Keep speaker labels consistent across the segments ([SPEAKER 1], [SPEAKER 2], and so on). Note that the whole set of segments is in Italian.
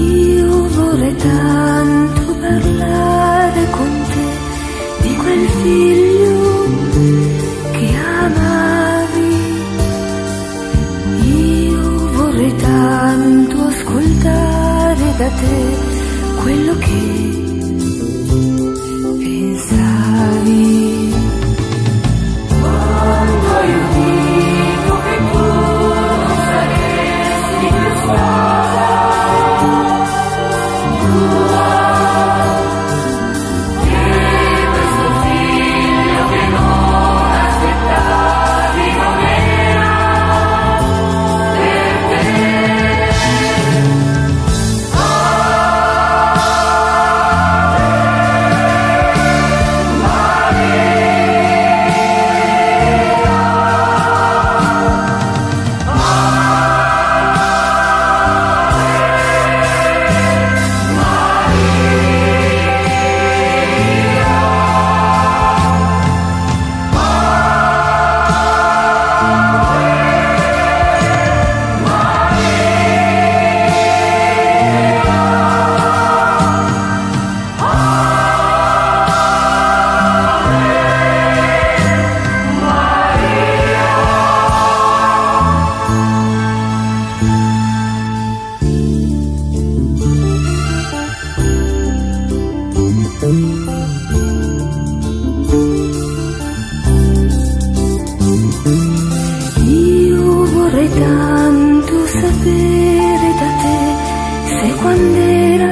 [SPEAKER 1] Viuvoletar figlio che amavi. Io vorrei tanto ascoltare da te quello che pensavi. Io vorrei tanto sapere da te se quando era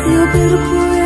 [SPEAKER 1] Feel beautiful